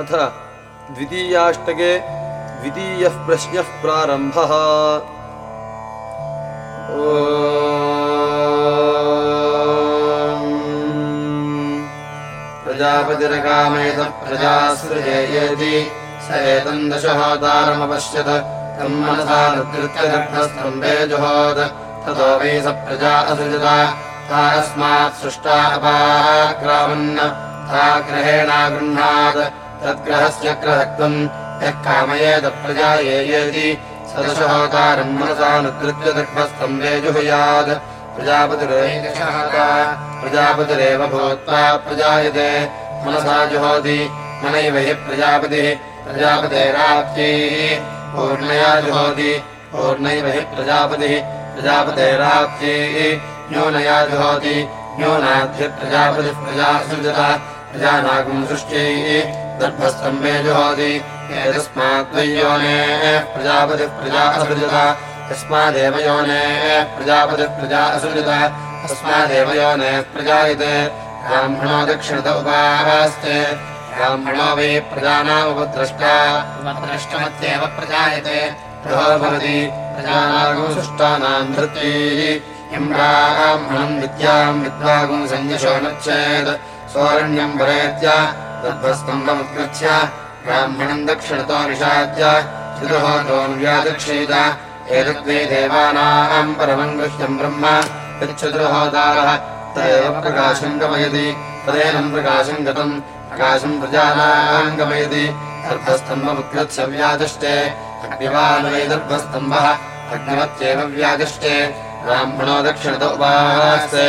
अथ द्वितीयाष्टके द्वितीयः प्रश्नः प्रारम्भः। प्रजापतिरकामेतः प्रजासृजेयेति स एतम् दशहोदारमपश्यत् तम् मनसा नृत्यदग्धस्तम्भे जुहोत्। ततो वै स प्रजा असृजता ता अस्मात् सृष्टा अपाक्रामन् ता ग्रहेणागृह्णात् तद्ग्रहस्य ग्रहत्वम् यः कामयेत प्रजा येति स दशहोतारम् मनसा नुकृत्य दग्धस्तम्भे जुहुयात् प्रजापतिरेव भूत्वा प्रजायते मनसा जुहोति मनैव हि प्रजापतिः प्रजापतेराप्त्यैः पूर्णया जुहोति पूर्णैव हि प्रजापतिः प्रजापतेराप्त्यैः न्यूनया जुहोति प्रजासृजता प्रजानागम् सृष्ट्यैः दर्भस्तम्भे जुहोति एतस्माद्वयोनेः प्रजापतिः प्रजा असृजता यस्मादेव योनेः प्रजापतिः प्रजा असृजता तस्मादेव योनेः प्रजायते। ब्राह्मणो दक्षिणत उपास्ते ब्राह्मणो वै प्रजानामुपद्रष्टा उपद्रष्टमत्येव प्रजायते। प्रभो भवति प्रजानागम् सृष्टानाम् धृत्यैः यम् ब्राह्मणम् विद्याम् विद्वागुम् सन्निशो नच्छेत् सोरण्यम् भरेत्य दर्भस्तम्भमुत्कृत्य ब्राह्मणम् दक्षिणतो ब्रह्म। यच्छतुर्होतारः तदेव प्रकाशम् गमयति। तदेनम् प्रकाशम् गतम्। प्रकाशम् प्रजानाम् गमयति। दर्भस्तम्भमुत्कृत्य व्यादिष्टे अग्निवानवै दर्भस्तम्भः अग्निवत्येव व्यादिष्टे ब्राह्मणो दक्षिणत उपास्ते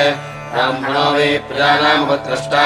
ब्राह्मणो वै प्रजानामुपद्रष्टा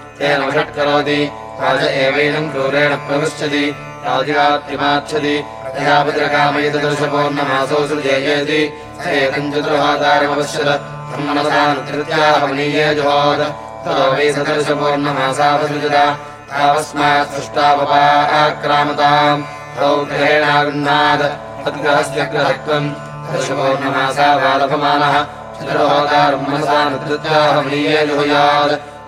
तेन वषट्करोति। राज एवैनम् क्रूरेण प्रविश्यति राजिरात्रिमाच्छति प्रजापतिरकामयितदर्शपूर्णमासौ सृजेयेति। स एतम् चतुर्हातारमपश्यत् तन्मनसानुत्याहमनीये जुहोत् ततो वै सदर्शपूर्णमासावसृजत तावस्मात् सृष्टापपाक्रामताम्। तौ ग्रहेणागृह्णात् तद्ग्रहस्य ग्रहत्वम्। दर्शपूर्णमासा वालभमानः जुहुयात्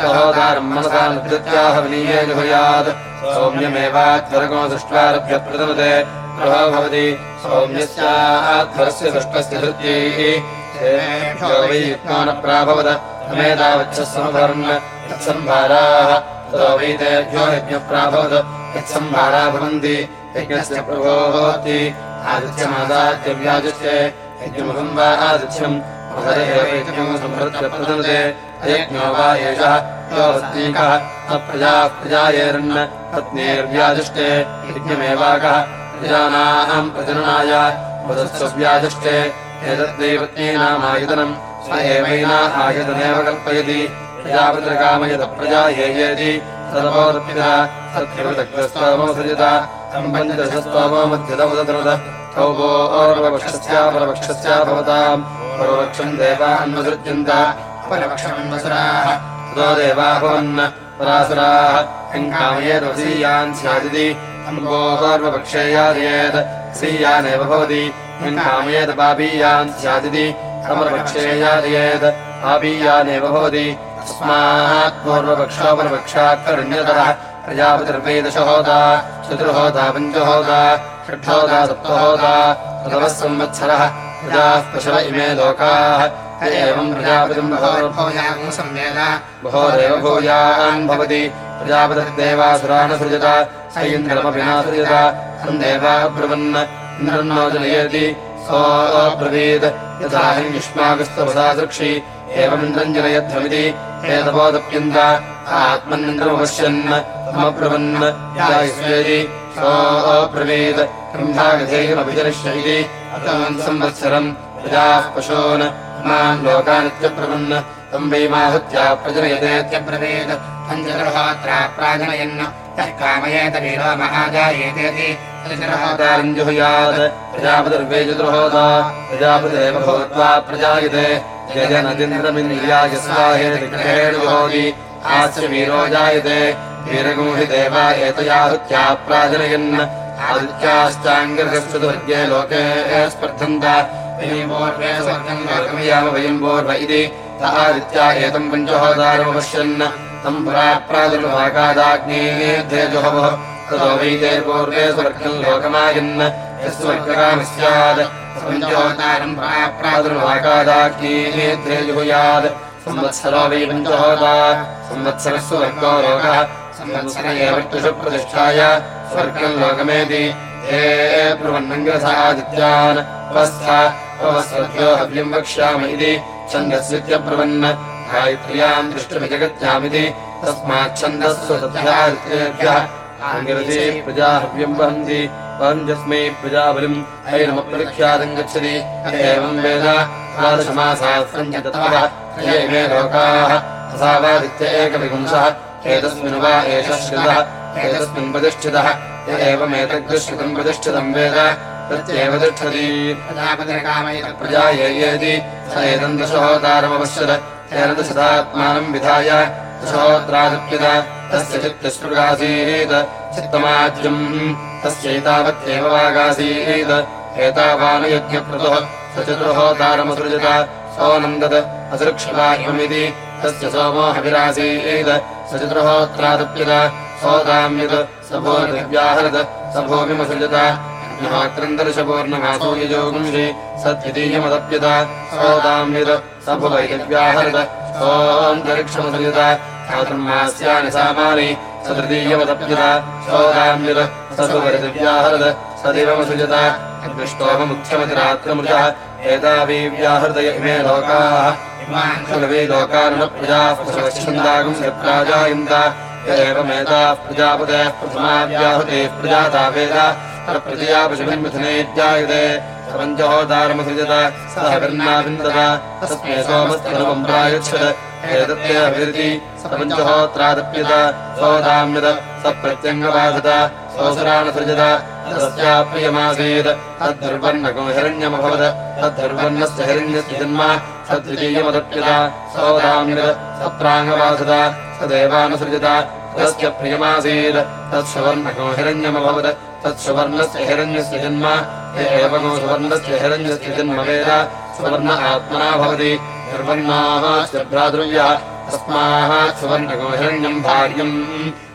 सप्तहोदारम् मनसा धृत्याहमनीये जुहुयात्। सौम्यमेवाध्वरको दृष्ट्वारभ्य प्रदनुते गृहो भवति सौम्यस्याध्वरस्य दृष्टस्य धृत्यैः। वै युक्तो न प्राभवद। तमेतावच्छः समभरन् यत्सम्भाराः। ततो वै तेभ्यो यज्ञप्राभवद यत्सम्भारा भवन्ति। यज्ञस्य प्रभोति आदित्यमादात्यव्याजस्य यज्ञमुखम् वा आदित्यम् संहृत्य प्रदन्ते अयज्ञो वा एषः योऽस्तीकः न प्रजाः प्रजायेरन्न पत्नीर्व्याजष्टे यज्ञमेवागः प्रजानाम् प्रजननाय वदस्व व्याजष्टे स एवैना आयतनेव कल्पयति प्रजापतिर्कामयतप्रजा येयेति सर्वोर्पितः सत्यमृतग्रस्तोमोसृजत तम् पञ्चदशस्तोमो भवताम् परवक्षम् देवान्वसृज्यन्त उपलक्षम् वसुराः ततो देवाभवन् परासुराः। हङ्कामयेदुसीयान् स्यादिति। अम्बोहोर्वपक्षेयादेत् सीयानेव भवति। हङ्कामयेद पापीयान् स्यादिति। अमरपक्षेयादेत् पापीयानेव भवति। तस्मात् पूर्वपक्षोपरपक्षात्करुण्यतरः प्रजापतिर्वेदशहोदा, चतुर्होदा, पञ्चहोदा षड्होदा सप्तहोदा रवः संवत्सरः। प्रजाः पशव इमे लोकाः। एवम् प्रजापतिम् बहोरेव भूयान् भवति। प्रजापतिर्देवासुरानसृजत स इन्द्रमपि नासृजत तम् देवा ब्रुवन् इन्द्रन्नो जनयति सोऽब्रवीत् यथा युष्माकस्तवसा दृक्षि एवमिन्द्रम् जनयध्वमिति। आत्मनिन्द्रमपश्यन् तमब्रवन् यायस्वेति सोऽब्रवीत् ब्रह्मागधेयमभिजनिष्य इति अतम् संवत्सरम् प्रजाः पशून् माम् लोकानित्यब्रवन् तम् वैमाहुत्या प्रजनयतेत्यब्रवीत् पञ्चगृहोत्रा प्राजनयन् यः कामयेत वीरो महाजायेतेति जुहुयात् प्रजापतिर्वे चतुर्होदा प्रजापतिरेव भूत्वा प्रजायते। यजनदिन्द्रमिन्द्रियाय स्वाहेन जुहोति आस्य वीरो जायते। वीरगुंहि देवा एतयाहुत्या प्राजनयन् आदित्याश्चाङ्गर्गश्चतुर्गे लोके स्पर्धन्त। वयम् पूर्व इति आदित्या एतम् पञ्चहोदारमपश्यन् तम् पुरा प्रादुर्भागादाग्नेऽध्यजुहवः ततो वैतेर्पूर्वे स्वर्गम् लोकमायन् यस्वर्गकामः स्यात् पञ्चहोतारम् प्रादुर्भागादाग्नेऽध्यजुहुयात् संवत्सरो वै पञ्चहोता संवत्सरः स्वर्गो लोकः। संवत्सर एव प्रतिष्ठाय। स्वर्गम् लोकमेति। हे ब्रुवन्नङ्ग्रसादित्यान् अवस्थ अवस्वद्यो हव्यम् वक्ष्यामि इति छन्दस्यत्यब्रुवन् गायत्र्याम् दृष्टमिजगत्यामिति तस्माच्छन्दस्व तथ्यादित्येभ्यः आङ्गिरसे प्रजा हव्यम् वहन्ति वहन्त्यस्मै प्रजाबलिम्। ऐनमप्रख्यातम् गच्छति एवम् वेद। ये लोकाः। असावादित्य एकविपुंसः एतस्मिन् वा एष श्रितः एतस्मिन् प्रतिष्ठितः। य एवमेतद्दुश्रितम् प्रतिष्ठितम् वेद प्रत्येव तिष्ठति प्रजा येति स एतम् दशहोतारमपश्यत् तेन दशतात्मानम् विधाय दशहोत्रादिप्यत तस्य चित्तस्पृगासीत् चित्तमाज्यम् तस्यैतावत्येव वागासीत् एतावानुयज्ञप्रतुः स चतुर्होतारमसृजत सोऽनन्दत् असृक्षिवाह्यमिति तस्य सोमोऽहविरासीत् स चतुर्होत्रादप्यत सोदाम्यत् स भूर्व्याहरत् स भूमिमसृजत क्रन्दर्शपूर्णमासूयजोगुंषि सद्वितीयमदप्यत सोदाम्यत् स भुवैव्याहरत सोऽन्तरिक्षमसृजत चातुर्मास्यानि सामानि स तृतीयमदप्यत सोदाम्यत् स सुवरिदिव्याहरत स दिवमसृजत दृष्टोममुख्यमतिरात्रमृजः एतावीव्याहृतय इमे लोकाः खलवे लोकानुप्रजाः पशवच्छन्दागुं यत्राजायन्त एवमेताः प्रजापतेः प्रथमाव्याहुतेः प्रजाता वेद प्रजया पशुभिन्मिथुने जायते प्रपञ्चहोदारमसृजत सः विन्नाविन्दत तस्मै सोमस्तनुवम् प्रायच्छत् एतत्ते अभिरिति स पञ्चहोत्रादप्यत सोदाम्यत। स प्रत्यङ्गबाधत सोऽसुराणसृजत तस्याप्रियमासीत् तद्धर्वर्णको हिरण्यमभवत् तद्धर्वर्णस्य हिरण्यस्य जन्म। तद्वितीयमदप्यत सोदाम्यत। स प्राङ्गबाधत स देवानुसृजत तस्य प्रियमासीत् तत्सुवर्णको हिरण्यमभवत् तत्सुवर्णस्य हिरण्यस्य जन्म। एवमो सुवर्णस्य हिरण्यस्य जन्म वेद। सुवर्ण आत्मना भवति। निर्वर्णाः भ्रातृव्यः। तस्माः सुवर्णको हिरण्यम् भार्यम्।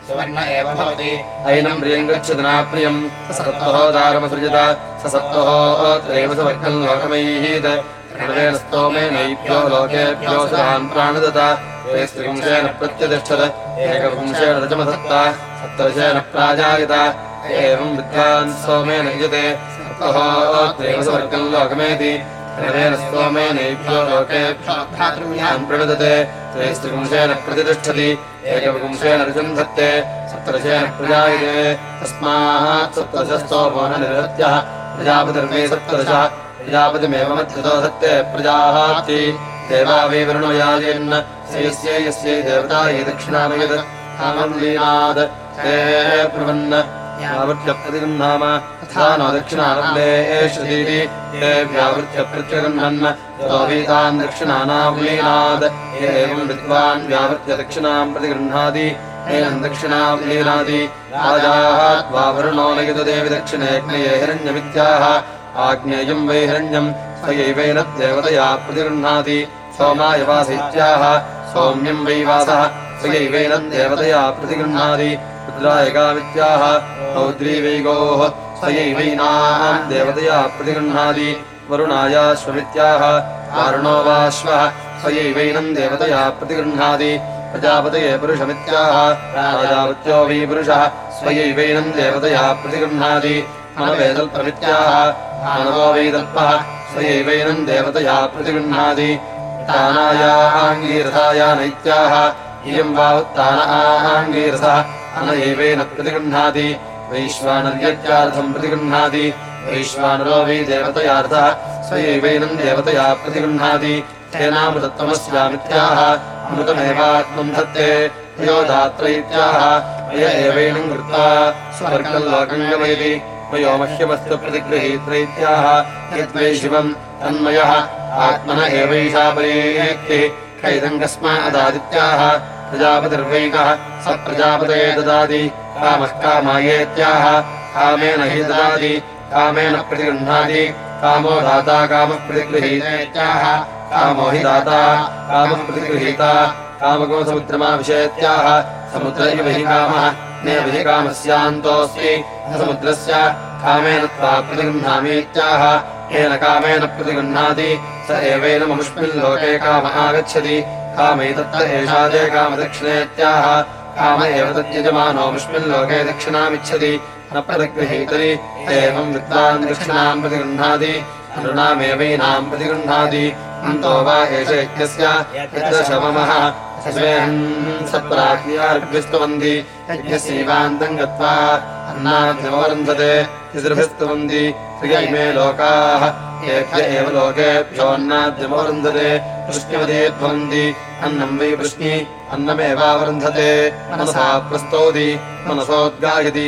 सुवर्ण एव भवति। ऐनम् प्रियम् गच्छति नाप्रियम्। स सत्त्वहोदारमसृजत स सत्त्वहोत्रैव सुवर्गम् लोकमैहीत् प्रणवेन स्तोमेनैभ्यो लोकेभ्यो सुरान् प्राणदत स्त्रिपुंशेन प्रत्यतिष्ठत। एकपुंशेन रजमधत्ता सप्तदशेन प्राजायत। एवम् विद्वान् सोमेन युजते। स्वर्गम् लोकमेति। प्रणवेन स्तोमेनैभ्यो लोकेभ्योम् प्रणदते ते स्त्रिपुंशेन प्रतिष्ठति। एकपुंशेन रजम् धत्ते। सप्तदशेन प्रजायते। तस्मात् सप्तदशस्तोमो न निरत्यः। प्रजापतिर्वे सप्तदशः प्रजापतिमेव मध्यतो सत्ते प्रजाः देवा वै वरुणयाजेन्न यस्य यस्य देवता ये दक्षिणामयत्। कामम् लीनात् ते ब्रुवन् व्यावृत्यप्रतिगृह्णाम तथा नो दक्षिणानन्दे श्रुतीति ते व्यावृत्य प्रत्यगृह्णन् यतो वीतान् दक्षिणानाम् लीनात् एवम् विद्वान् व्यावृत्य दक्षिणाम् प्रतिगृह्णाति एवम् दक्षिणाम् लीनाति राजाः त्वा वरुणो नयतु देवि दक्षिणेऽग्नये हिरण्यमित्याह। आग्नेयम् वै हिरण्यम् स्वयैवेन देवतया प्रतिगृह्णाति सोमाय वास इत्याह सौम्यम् वै वासः। स्वयैवेन देवतया प्रतिगृह्णाति रौद्री वै गोः स्वयैवैनाम् देवतया प्रतिगृह्णाति वरुणायाश्वमित्याह देवतया प्रतिगृह्णाति प्रजापतये पुरुषमित्याह प्रजापत्यो वै पुरुषः स्वयैवैनम् देवतया प्रतिगृह्णाति मनवेदल्पमित्याह मानवो वैदल्पः स्वयैवैनम् देवतया प्रतिगृह्णाति तानायाङ्गीरसाया नैत्याः इयम् वा उत्तान आङ्गीरसः अनयैवेन प्रतिगृह्णाति वैश्वानर्यत्यार्थम् प्रतिगृह्णाति वैश्वानरो वै देवतयार्थः स्वयैवैनम् देवतया प्रतिगृह्णाति तेनामृतत्वमस्यामित्याह अमृतमेवात्मम् धत्ते यो धात्र इत्याह मय स्वर्गम् लोकम् गमयति मयो मह्यमस्तु प्रतिगृहीत्रैत्याह यद्वै शिवम् तन्मयः आत्मन एवैषा कस्मादादित्याह प्रजापतिर्वैकः स प्रजापतये ददाति कामः कामायेत्याह कामेन हि ददाति कामेन प्रतिगृह्णाति कामो दाता कामः प्रतिगृहीतेत्याह कामो हि दाता कामः प्रतिगृहीता कामको समुद्रमाविशेत्याह समुद्र इव हि कामः हि कामस्यान्तोऽस्ति समुद्रस्य कामेन त्वा प्रतिगृह्णामीत्याह येन कामेन प्रतिगृह्णाति स एवेन ममुष्मिन् लोके काम आगच्छति कामैतत्र एषा ते कामदक्षिणेत्याह काम एव तद्यजमानो मुष्मिन् लोके दक्षिणामिच्छति। न प्रतिगृहीतरि एवम् विद्वान् दक्षिणाम् प्रतिगृह्णाति। नृणामेवैनाम् प्रतिगृह्णाति। अन्तो वा एष यज्ञस्य यज्ञशममः सप्राज्ञार्भिस्तुवन्ति यज्ञस्यैवान्तम् गत्वा अन्नाद्यमवरुन्धते तिसृभिस्तुवन्ति त्रिय इमे लोकाः एभ्य एव लोकेभ्योऽन्नाद्यमवरुन्धते वृष्ण्यवते भवन्ति अन्नम् वै वृष्णि अन्नमेवावरुन्धते मनसा प्रस्तौति मनसोद्गायति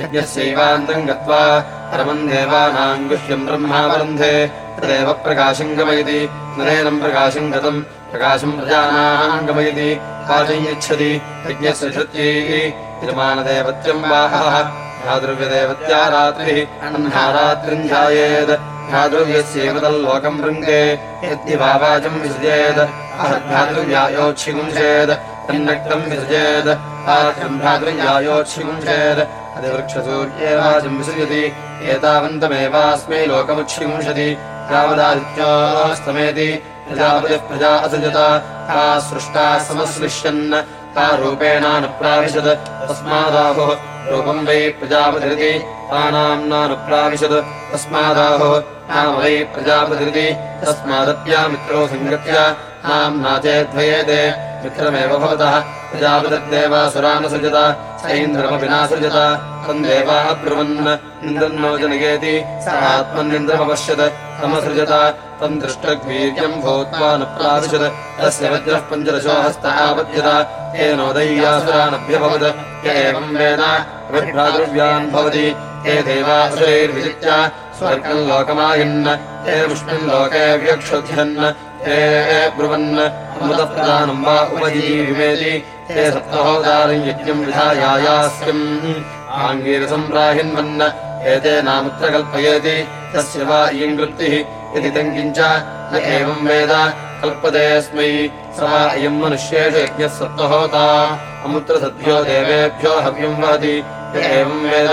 यज्ञस्यैवान्तम् गत्वा परमम् देवानाम् गुह्यम् ब्रह्मावरुन्धे तदेव प्रकाशम् गमयति। नरेनम् प्रकाशम् गतम्। प्रकाशम् प्रजानाम् गमयति। काचम् यच्छति यज्ञस्य धृत्यैः यजमानदेवत्यम् वाहः। भ्रातृव्यदेवत्या रात्रिः। अह्नारात्रिम् ध्यायेत् भ्रातृव्यस्यैव तल्लोकम् वृङ्गे यद्दिवावाचम् विसृजेत् अहद्भ्रातृव्यायोच्छिगुंसेत् तन्नक्तम् विसृजेत् आद्यम् भ्रातृव्यायोच्छिगुंसेत् अधिवृक्षसूर्येवाचम् विसृजति। एतावन्तमेवास्मै लोकमुच्छिगुंसति यावदादित्योस्तमेति प्रजापतिः प्रजा असृजत। का सृष्टा समसृष्यन्। का रूपेणानुप्राविशत् तस्मादाहुः रूपम् वै प्रजापतिरिति। ता नाम्नानुप्राविशत् तस्मादाहुः नाम वै प्रजापतिरिति। तस्मादप्या मित्रो सङ्गत्य नाम्ना चेद्वयेते मित्रमेव भवतः प्रजापतिर्देवासुरानसृजत स इन्द्रमपि नासृजत तम् देवा अब्रुवन् इन्द्रन्नो जनयेति स आत्मनिन्द्रमपश्यत् तमसृजत तम् दृष्टग्वीर्यम् भूत्वा न प्राविशत् तस्य वज्रः पञ्चदशो हस्त आपद्यत तेनोदय्यासुरानभ्यभवत् य एवम् वेद अभिभ्रातृव्यान् भवति देवासुरैर्विजित्य स्वर्गम् लोकमायन् ते मुष्मिन् लोके व्यक्षुध्यन् ते ब्रुवन् अमृतप्रदानम् वा उपजीविमेति ते सप्तहोदारम् यज्ञम् विधायायास्यम्। आङ्गीरसम्प्राहिन्वन्न एतेनामुत्र कल्पयेति तस्य वा इयम् वृत्तिः यदि किञ्च न एवम् वेद कल्पतेऽस्मै स इयम् मनुष्येषु यज्ञः सप्तहोता। अमुत्र सद्भ्यो देवेभ्यो हव्यम् य एवम् वेद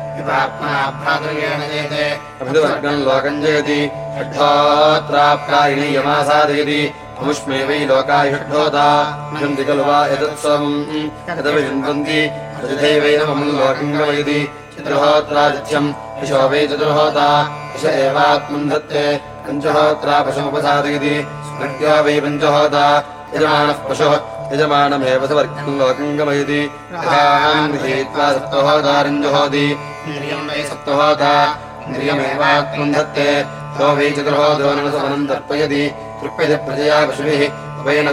दनुते अभिवर्गम् लोकम् जयति। षड्ढोत्राप्रायणीयमासादयति अमुष्मे वै लोकाय षड्ढोता नन्ति खलु वा एतत्सवम् यदभिषन्वन्ति प्रतिथैवैनमम् लोकम् गमयति। चतुर्होत्रादिथ्यम् यशो वै चतुर्होता। यश एवात्मम् धत्ते। पञ्चहोत्रा पशुमुपसादयति स्मृत्या वै पञ्चहोता। यजमानः पशुः। यजमानमेव स वर्गम् लोकम् गमयति इन्द्रियम् तो वै सप्तहोत इन्द्रियमेवाक्रुन्धत्ते सो तर्पयति तृप्यति प्रजया पशुभिः उभयेन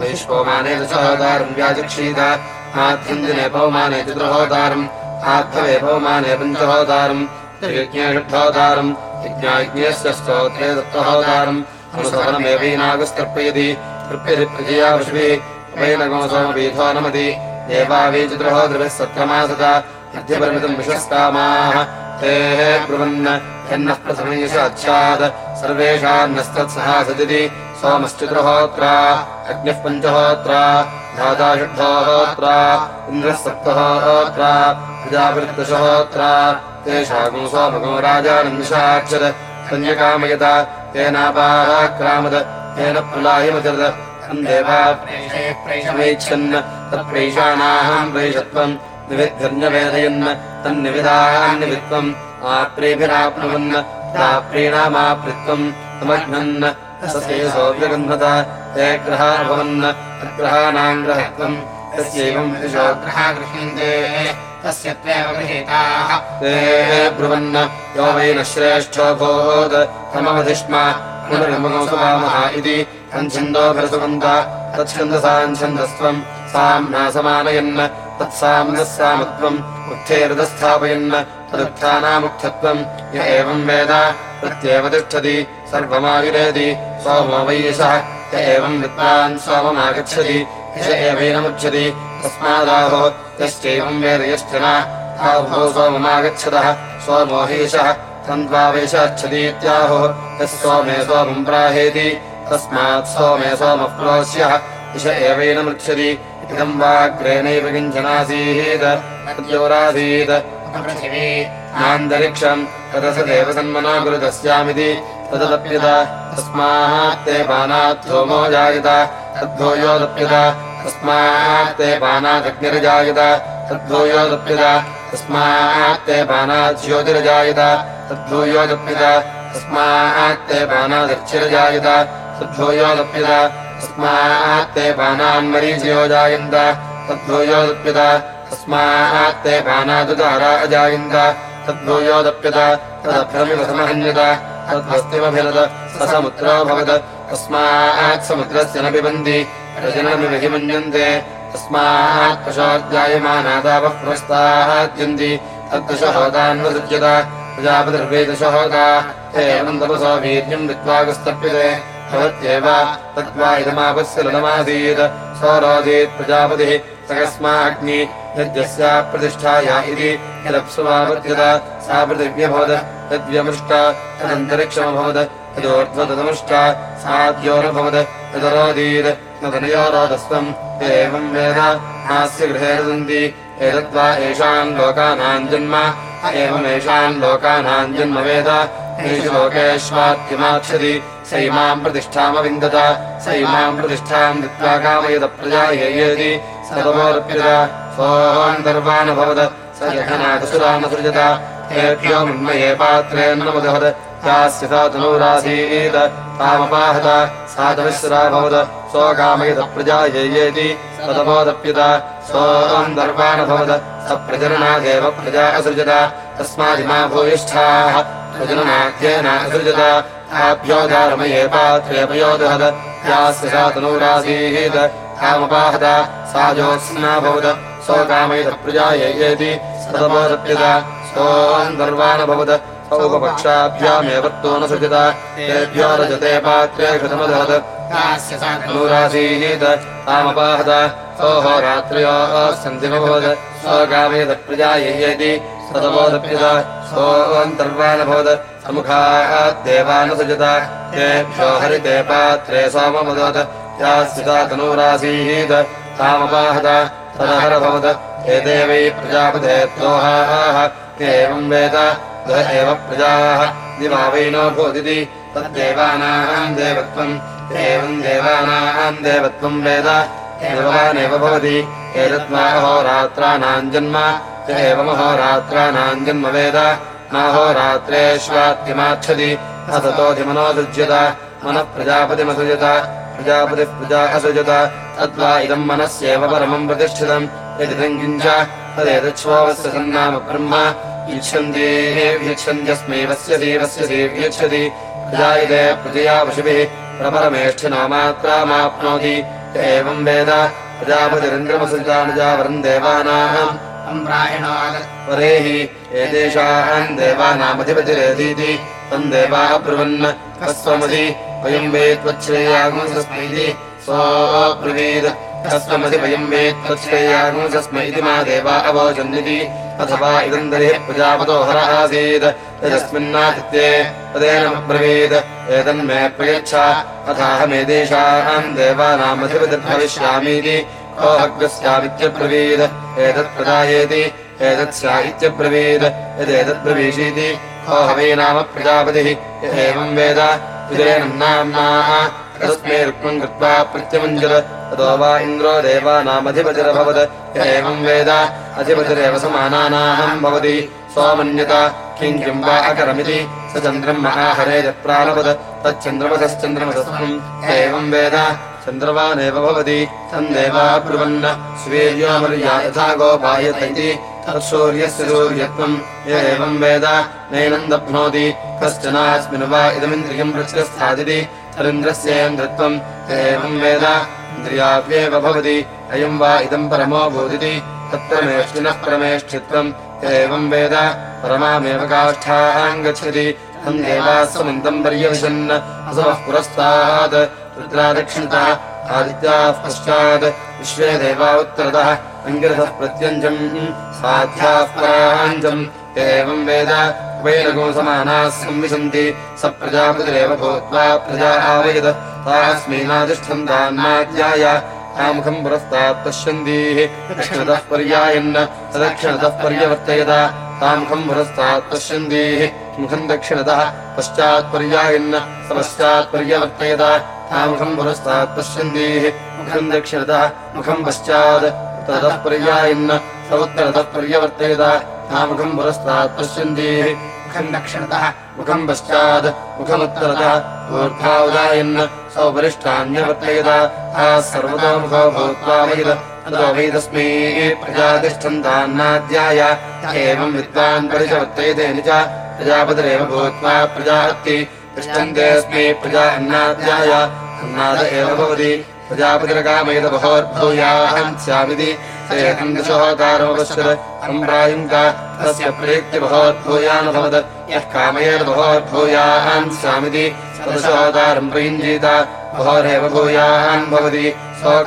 वैष्पोमाने दशहोदारम् व्याचक्षीत पञ्चहोदारम् स्तोत्रे दत्तहोदारम् अनुसवनमेवैनागस्तर्पयति तृप्यति प्रजया पशुभिः अद्यपरिमितम् विशस्कामाः तेः ब्रुवन् यन्नः अच्छात् सर्वेषान्नस्तत्सहासदिति सोमश्चतुर्होत्रा, अग्निः पञ्चहोत्रा धाता इन्द्रः सप्तहोत्रा सोमगो तेनापाक्रामत् तेन प्रलायमचरत् अन्देवा प्रेषमेच्छन्। तत्प्रैषाणाहम् प्रैषत्वम्। आप्रेभिराप्नुवन् प्राप्रीणामापृत्वम् तमघ्नन् सस्येषोऽभ्यगन्धत ते ग्रहाभवन् तद्ग्रहाणाम् ग्रहत्वम् तस्यैवम् गृह्यन्ते तस्य त्वेव गृहीताः। ते ब्रुवन् यो वै न श्रेष्ठो तमवधिष्मा पुनर्मगोसवामः इति तच्छन्दोभिरसुवन्त तच्छन्दसाञ्छन्दस्त्वम् साम् नासमानयन् तत्साम्नः सामत्वम् उक्थेरुदस्थापयन् तदुत्थानामुक्थत्वम् य एवम् वेद प्रत्येव तिष्ठति य एवम् विद्वान् सोममागच्छति यश एवैनमुच्यति तस्मादाहो यश्चैवम् वेद यश्च नाहो सोममागच्छतः सोमो हि यशः तन्द्वावेशच्छतीत्याहुः यः सोमे सोमम् प्राहेति तस्मात् सोमे सोमः इष एवेन मृच्छति इदम् वाग्रेणैव किञ्चनासीत्। तद्योरासीत्। नान्तरिक्षम् तदप्यत तस्मात्ते पानाद्धूमो जायत। तद्भूयोदप्यत तस्मात्ते पानादग्निर्जायत। तद्भूयोदप्यत तस्मात्ते पानाज्योतिर्जायत तद्भूयोदप्यत तस्मात्ते पानादर्चिर्जायत। तद्भूयोदप्यत तस्मात् ते पानान्मरीचयो जायन्त तद्भूयोदप्यत। तस्मात् ते पानादुतारा अजायन्त तद्भूयोदप्यत। तदभ्रमिव समहन्यत तद्भस्तिमभिरत। स समुद्रो भवत्। तस्मात् समुद्रस्य न पिबन्ति रजनमिव हि मन्यन्ते तस्मात् पशोर्जायमानादावः पुरस्ताद्यन्ति तद्दशहोतान्वसृज्यत प्रजापतिर्वेदशहोता एवम् तपसो वीर्यम् विद्वागस्तप्यते भवत्येव तद्वा इदमापस्य लदमासीत् सौरोदीत् प्रजापतिः सकस्माग्नि यद्यस्या प्रतिष्ठाया इति यदप्सुमापद्यत। सा पृथिव्यभवत् यद्व्यमृष्ट तदन्तरिक्षमभवत् यदोर्ध्वतदमुष्ट साद्योरभवत् यदरोदीत् न तनयोरोदस्त्वम् एवम् वेद नास्य गृहे रुदन्ति एतद्वा एषाम् लोकानाम् जन्म। एवमेषाम् लोकानाम् जन्म वेद। एषु लोकेष्वात्यमाक्षति स इमाम् प्रतिष्ठामविन्दत। स इमाम् प्रतिष्ठाम् दित्वा प्रजा येति स तनूरासीत् तामपाहत सा सोगामयत प्रजा येयेति प्रजायेति सतमोदप्युत सोऽन्तर्वाणभवद स प्रजननादेव प्रजा असृजत। तस्मादिमा भूयिष्ठाः प्रजननाद्येन असृजत। आभ्योदारमये पात्रेपयोदहद यास्य सा तनूरासीत् तामुपाहत सा ज्योत्स्नाभवद सो कामयत प्रजायेति सतमोदप्युत सोऽन्तर्वाणभवद दर्वाणभवद सौपपक्षाभ्यामेव तो न सृजत तेभ्यो रजते पात्रे कृतमदहद नूरासीत् तामपाहत सोहो रात्र्योः सन्धिमभवत् स्वकामयत प्रजायेति सदमोदप्यत सोऽन्तर्वाणभवत् समुखाद्देवानुसृजत तेभ्यो हरिते पात्रे सोममदत्। यास्यता तनूरासीत्। तामपाहत तदहरभवत्। एदेवै प्रजापते त्रोहाः। एवम् वेद द एव प्रजाः दिवा वैनो भूदिति तद्देवानाम् देवत्वम्। एवम् देवानाम् देवत्वम् वेद। देवानेव भवति। एतद्वाहोरात्राणाम् जन्म। एवमहोरात्राणाम् जन्म वेद। नाहोरात्रेष्वात्यमाच्छति असतोऽधिमनोसृज्यत मनः प्रजापतिमसृजत प्रजापतिः प्रजा असृजत तद्वा इदम् मनस्येव परमम् प्रतिष्ठितम्। यदिदम् किञ्च तदेतच्छ्वस्य सन्नाम ब्रह्म यच्छन्त्यस्मै वस्य देवस्य देव्यच्छति प्रजायते प्रजया पशुभिः प्रपरमेष्ठिनो मात्रामाप्नोति एवम् वेद प्रजापतिरिन्द्रमसृजानुजावरम् देवानाम्। परेहि एतेषाम् देवानामधिपतिरेधीति। तम् देवाः ब्रुवन् कस्त्वमधि। वयम् वेत्वच्छ्रेयागुंसस्मैति सोऽब्रवीत् कस्त्वमधि वयम् इति मा देवा अवोचन्निति अथवा इदम् प्रजापतो हर आसीत् यदस्मिन्नादित्ये तदेनमब्रवीत् एतन्मे प्रयच्छ। अथाहमेदेशाम् देवानामधिपतिर्भविष्यामीति। को अग्रस्यामित्यब्रवीत् एतत्प्रदायेति एतत्स्या इत्यब्रवीत् यदेतद्ब्रवीषीति को हवे नाम प्रजापतिः। एवम् वेद। विजयनम् नाम्ना तस्मै रुक्मम् कृत्वा प्रत्यमुञ्जत ततो वा इन्द्रो देवानामधिपतिरभवत् एवम् वेद अधिपतिरेव समानानाहम् भवति। सोमन्यत किम् किम् वा अकरमिति। स तच्चन्द्रमसश्चन्द्रमसस्मम् एवम् वेद चन्द्रवानेव भवति। तम् देवा ब्रुवन् स्वीर्योमर्या यथा गोपायत इति तत्सूर्यस्य सूर्यत्वम्। एवम् वेद नैनम् दप्नोति कश्चनास्मिन् वा इदमिन्द्रियम् प्रत्यस्थादिति तरिन्द्रस्येन्द्रत्वम् एवम् वेद। इन्द्रियाव्येव भवति। अयम् वा इदम् परमो भूदिति। तत्प्रमेष्टिनः परमेष्ठित्वम् एवम् वेद। परमामेव काष्ठाम् गच्छति। तम् देवाः समन्तम् पर्यविशन् असमः पुरस्तात्। रुद्रादक्षिणतः आदित्याः पश्चात्। विश्वे देवा उत्तरतः। अङ्गिरसः प्रत्यञ्जम्। साध्याः पराञ्जम् एवम् वेद वैरगो समानाः संविशन्ति। स प्रजापतिरेव भूत्वा प्रजा आवयत् तान्नाद्याय तामुखम् पुरस्तात् पश्यन्तीः। दक्षिणतः पर्यायन् सदक्षिणतः पर्यवर्तयत तामुखम् पुरस्तात् पश्यन्तीः। मुखम् दक्षिणतः पश्चात् पर्यायन् स पश्चात् पर्यवर्तयत तामुखम् पुरस्तात् पश्यन्तीः। मुखम् दक्षिणतः मुखम् पश्चात् उत्तरतः पर्यायन् स उत्तरतः पर्यवर्तयत तामुखम् पुरस्तात् पश्यन्तीः। मुखम् दक्षिणतः मुखम् पश्चात् मुखमुत्तरतः। ऊर्ध्वा उदायन् सौपरिष्टान्यवर्तयत आ सर्वतोमुखो वैद। ततो वैदस्मै प्रजातिष्ठन्तान्नाद्याय एवम् विद्वान् परिचवर्तयते निच। प्रजापतिरेव भूत्वा प्रजाहत्ति। तिष्ठन्तेऽस्मै प्रजा अन्नाद्याय अन्नाद एव भवति। प्रजापतिरकामयत बहोर्भूयाहम् स्यामिति हन्दशोऽवतारमपश्यत सम्प्रायुङ्क तस्य प्रेत्युभवद्भूयानभवत् यः कामयेर्भवद्भूयान् स्वामिति सदशोऽवतारम् प्रयुञ्जीत भोरेव भूयान् भवति। सो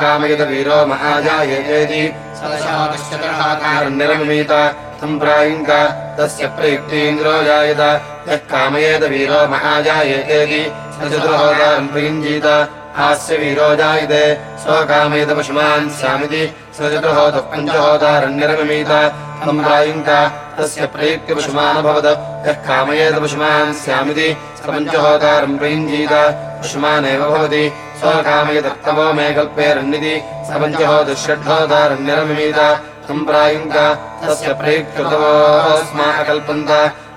महाजायेति। सदशापश्चतुर्हाकारनिरमीत सम्प्रायुङ्क तस्य प्रयुक्तीन्द्रो जायत। यः कामयेत महाजायेति। सचतुर्होदारम् प्रयुञ्जीत हास्य जायते। सो पशुमान् स्वामिति। सजतुहोतः पञ्चहोतारण्यरमिमीत सम्प्रायुङ्क्त तस्य प्रयुक्तिपशुमानभवद यः कामयेत पशुमान् स्यामिति स प्रयुञ्जीत, पशुमानेव भवति मे कल्पेरन्निति स तस्य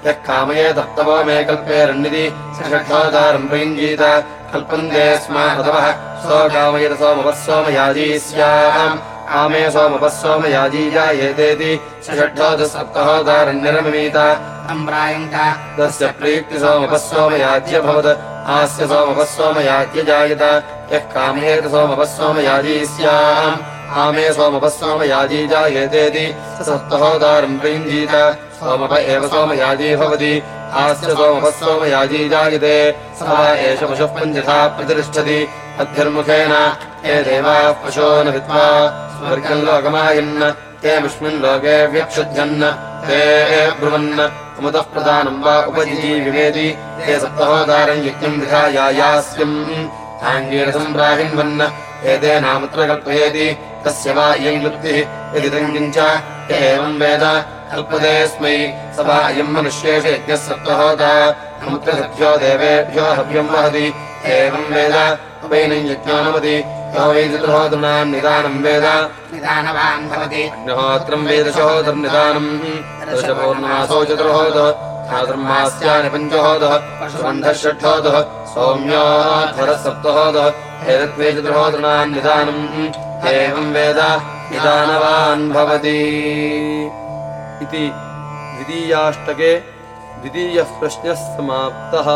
यः मे कल्पेरन्निति स प्रयुञ्जीत, कल्पन्ते स्मा सोमवः सोमयाजी स्याम् आमे सोमपः सोमयाजी जायेतेति षड्ढोदः सप्तहोदारण्यरममीत सम्प्रायङ्क तस्य प्रीक्ति सोमपः सोमयाज्यभवत् आस्य सोमपः सोमयाज्य जायत यः कामेत सोमपः सोमयाजी स्याम् आमे सोमपः सोमयाजी जायेतेति स सप्तहोदारम् प्रयुञ्जीत सोमप एव सोमयाजी भवति आस्य सोमपः सोमयाजी जायते स एष पशुः पञ्चथा प्रतिष्ठति। अध्यर्मुखेन ये देवाः पशो न विद्वा स्वर्गम् लोकमायन् ते व्यक्षुध्यन् ते ब्रुवन् सप्तहोदारम् यज्ञम् विधायास्यम् आङ्गीरसम् प्राहिन्वन् एतेनामुत्र कल्पयेति तस्य वा इयम् लुप्तिः य एवम् वेद कल्पते स्मै। स वा इयम् मनुष्येषु यज्ञः सभ्यो देवेभ्यो हव्यम् वहति। एवम् वेद उपैनम् यज्ञानवति यो वैदितहोदृणाम् निदानम् वेद। निदानवान् भवति। अग्निहोत्रम् वेदशहोदर्निदानम् दशपौर्णमासो चतुर्होदः। चातुर्मास्यानि पञ्चहोदः। पशुबन्धः षट्होदः सौम्योध्वरः सप्तहोदः एतद्वे चतुर्होदृणाम् निदानम् एवम् वेद निदानवान् भवति। इति द्वितीयाष्टके द्वितीयः प्रश्नः समाप्तः